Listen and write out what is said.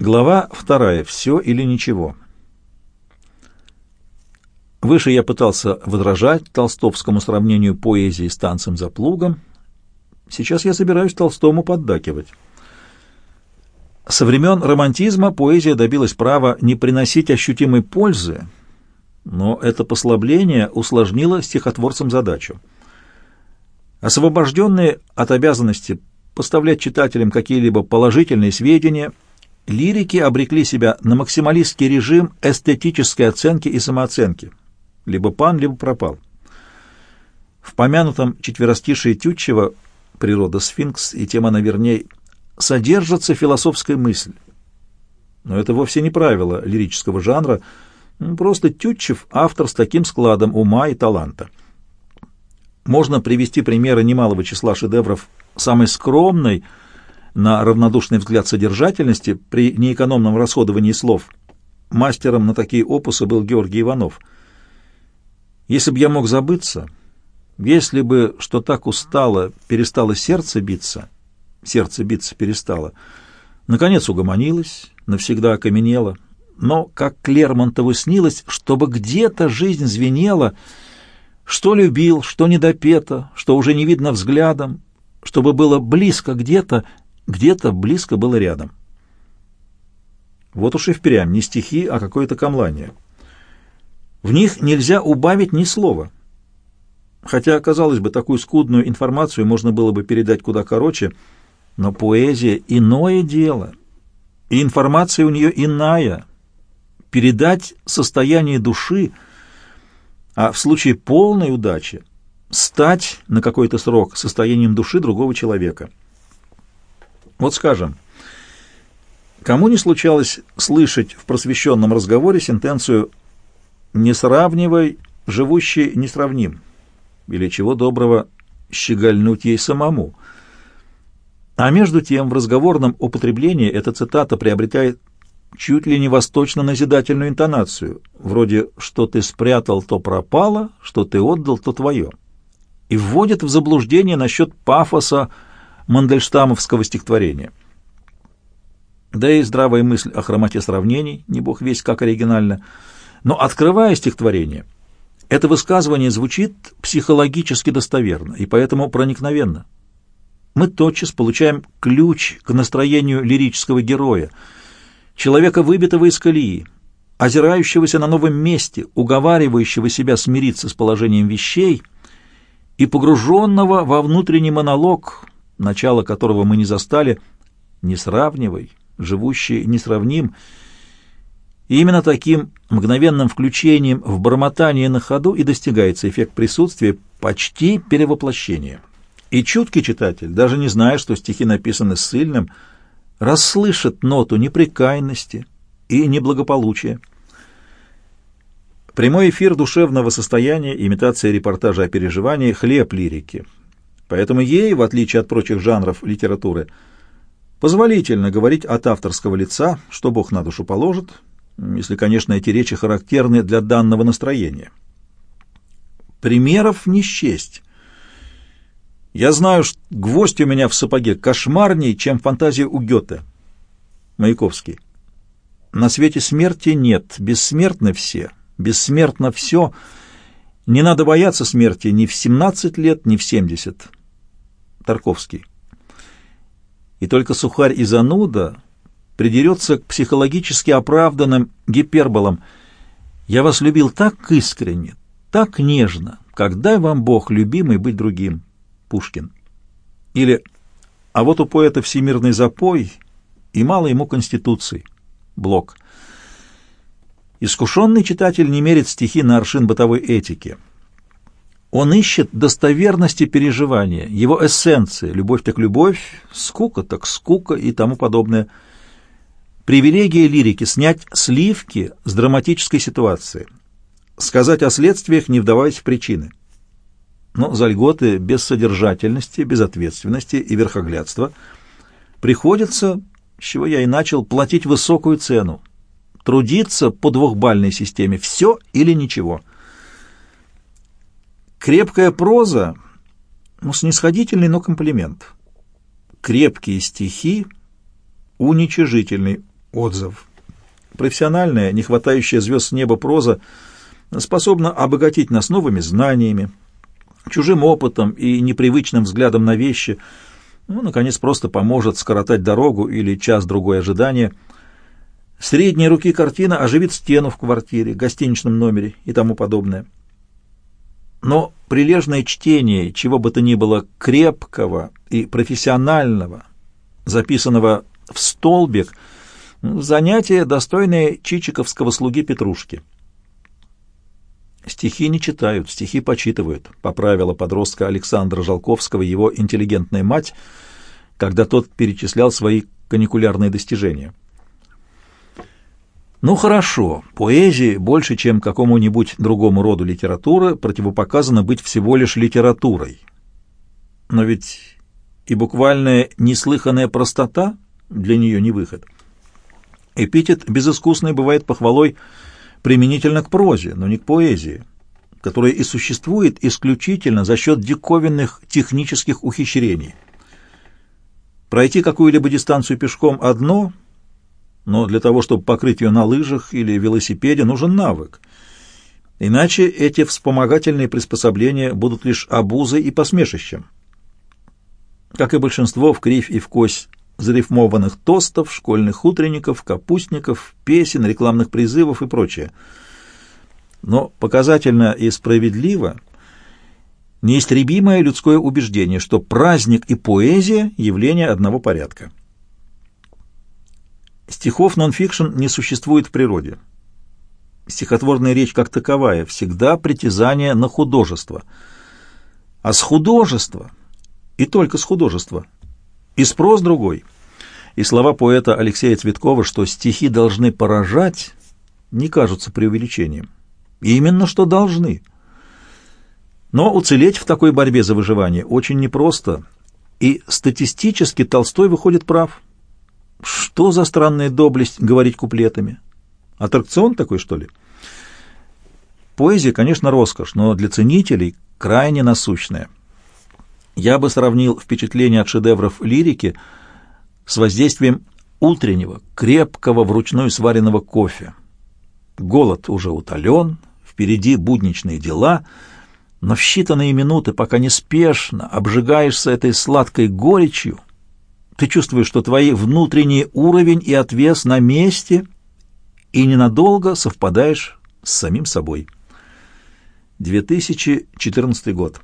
Глава вторая. Все или ничего. Выше я пытался возражать толстовскому сравнению поэзии с танцем за плугом. Сейчас я собираюсь Толстому поддакивать. Со времен романтизма поэзия добилась права не приносить ощутимой пользы, но это послабление усложнило стихотворцам задачу. Освобожденные от обязанности поставлять читателям какие-либо положительные сведения – лирики обрекли себя на максималистский режим эстетической оценки и самооценки. Либо пан, либо пропал. В помянутом четверостишии Тютчева «Природа сфинкс» и тема наверней содержится философская мысль. Но это вовсе не правило лирического жанра, просто Тютчев — автор с таким складом ума и таланта. Можно привести примеры немалого числа шедевров самой скромной — на равнодушный взгляд содержательности при неэкономном расходовании слов. Мастером на такие опусы был Георгий Иванов. Если бы я мог забыться, если бы, что так устало, перестало сердце биться, сердце биться перестало, наконец угомонилось, навсегда окаменело, но, как Клермонтову снилось, чтобы где-то жизнь звенела, что любил, что недопето, что уже не видно взглядом, чтобы было близко где-то где-то близко было рядом. Вот уж и впрямь не стихи, а какое-то камлание. В них нельзя убавить ни слова. Хотя, казалось бы, такую скудную информацию можно было бы передать куда короче, но поэзия — иное дело, и информация у нее иная. Передать состояние души, а в случае полной удачи стать на какой-то срок состоянием души другого человека — вот скажем, кому не случалось слышать в просвещенном разговоре сентенцию «не сравнивай, живущий несравним» или чего доброго «щегольнуть ей самому». А между тем в разговорном употреблении эта цитата приобретает чуть ли не восточно-назидательную интонацию, вроде «что ты спрятал, то пропало, что ты отдал, то твое», и вводит в заблуждение насчет пафоса мандельштамовского стихотворения. Да и здравая мысль о хромоте сравнений, не бог весь как оригинально, но открывая стихотворение, это высказывание звучит психологически достоверно и поэтому проникновенно. Мы тотчас получаем ключ к настроению лирического героя, человека, выбитого из колеи, озирающегося на новом месте, уговаривающего себя смириться с положением вещей и погруженного во внутренний монолог, начало которого мы не застали, не сравнивай, живущий несравним. И именно таким мгновенным включением в бормотание на ходу и достигается эффект присутствия почти перевоплощения. И чуткий читатель, даже не зная, что стихи написаны ссыльным, расслышит ноту непрекаянности и неблагополучия. Прямой эфир душевного состояния, имитация репортажа о переживании, хлеб лирики — Поэтому ей, в отличие от прочих жанров литературы, позволительно говорить от авторского лица, что Бог на душу положит, если, конечно, эти речи характерны для данного настроения. Примеров не счесть. Я знаю, что гвоздь у меня в сапоге кошмарней, чем фантазия у Гёте. Маяковский. На свете смерти нет, бессмертны все, бессмертно все. Не надо бояться смерти ни в 17 лет, ни в 70. Тарковский. И только сухарь и зануда придерется к психологически оправданным гиперболам. «Я вас любил так искренне, так нежно, как дай вам Бог, любимый, быть другим». Пушкин. Или «А вот у поэта всемирный запой, и мало ему конституции». Блок. Искушенный читатель не мерит стихи на аршин бытовой этики – он ищет достоверности переживания, его эссенции, любовь так любовь, скука так скука и тому подобное. Привилегия лирики — снять сливки с драматической ситуации, сказать о следствиях, не вдаваясь в причины. Но за льготы без содержательности, без ответственности и верхоглядства приходится, с чего я и начал, платить высокую цену, трудиться по двухбальной системе «все или ничего». Крепкая проза, ну, снисходительный, но комплимент. Крепкие стихи — уничижительный, отзыв. Профессиональная, не хватающая звезд с неба проза способна обогатить нас новыми знаниями, чужим опытом и непривычным взглядом на вещи, ну, наконец, просто поможет скоротать дорогу или час-другой ожидания. Средней руки картина оживит стену в квартире, гостиничном номере и тому подобное. Но прилежное чтение чего бы то ни было крепкого и профессионального, записанного в столбик, занятие, достойное чичиковского слуги Петрушки. Стихи не читают, стихи почитывают, поправила подростка Александра Жалковского его интеллигентная мать, когда тот перечислял свои каникулярные достижения. Ну хорошо, поэзии больше, чем какому-нибудь другому роду литературы, противопоказано быть всего лишь литературой. Но ведь и буквальная неслыханная простота для нее не выход. Эпитет безыскусный бывает похвалой применительно к прозе, но не к поэзии, которая и существует исключительно за счет диковинных технических ухищрений. Пройти какую-либо дистанцию пешком одно, но для того, чтобы покрыть ее на лыжах или велосипеде, нужен навык. Иначе эти вспомогательные приспособления будут лишь обузой и посмешищем. Как и большинство в кривь и в кость зарифмованных тостов, школьных утренников, капустников, песен, рекламных призывов и прочее. Но показательно и справедливо неистребимое людское убеждение, что праздник и поэзия – явления одного порядка. Стихов нонфикшн не существует в природе. Стихотворная речь как таковая всегда притязание на художество. А с художества, и только с художества – и спрос другой. И слова поэта Алексея Цветкова, что стихи должны поражать, не кажутся преувеличением. Именно что должны. Но уцелеть в такой борьбе за выживание очень непросто, и статистически Толстой выходит прав. Что за странная доблесть говорить куплетами? Аттракцион такой, что ли? Поэзия, конечно, роскошь, но для ценителей крайне насущная. Я бы сравнил впечатление от шедевров лирики с воздействием утреннего, крепкого, вручную сваренного кофе. Голод уже утолен, впереди будничные дела, но в считанные минуты, пока неспешно обжигаешься этой сладкой горечью, ты чувствуешь, что твои внутренний уровень и отвес на месте и ненадолго совпадаешь с самим собой. 2014 год.